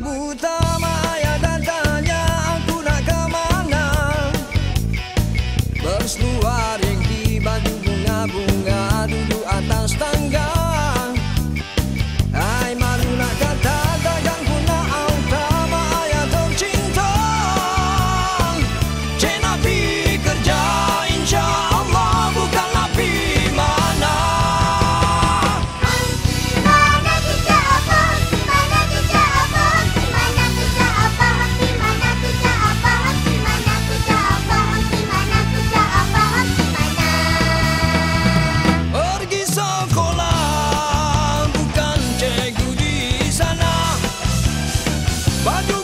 Buta sama ayah dan tanya aku nak ke mana Berseluaring yang dibantu. Vaya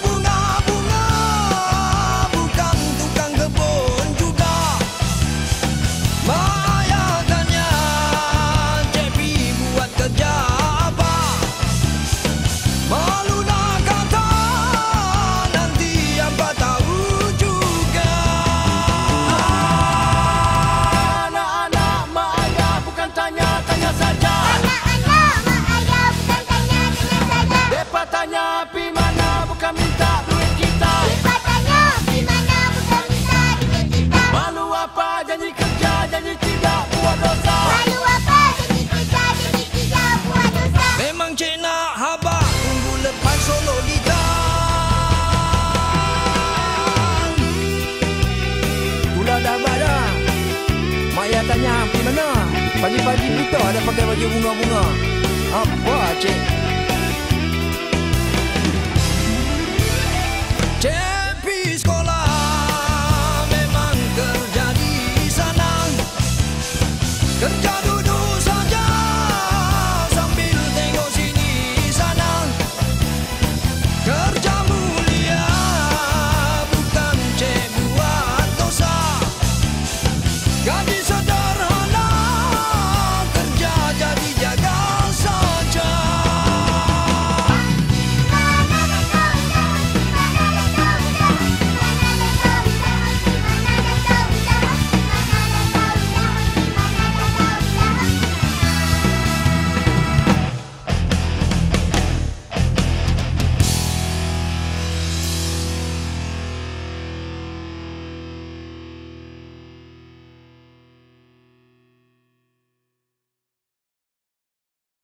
Pagi-pagi buta ada pakai baju bunga-bunga. Apa cik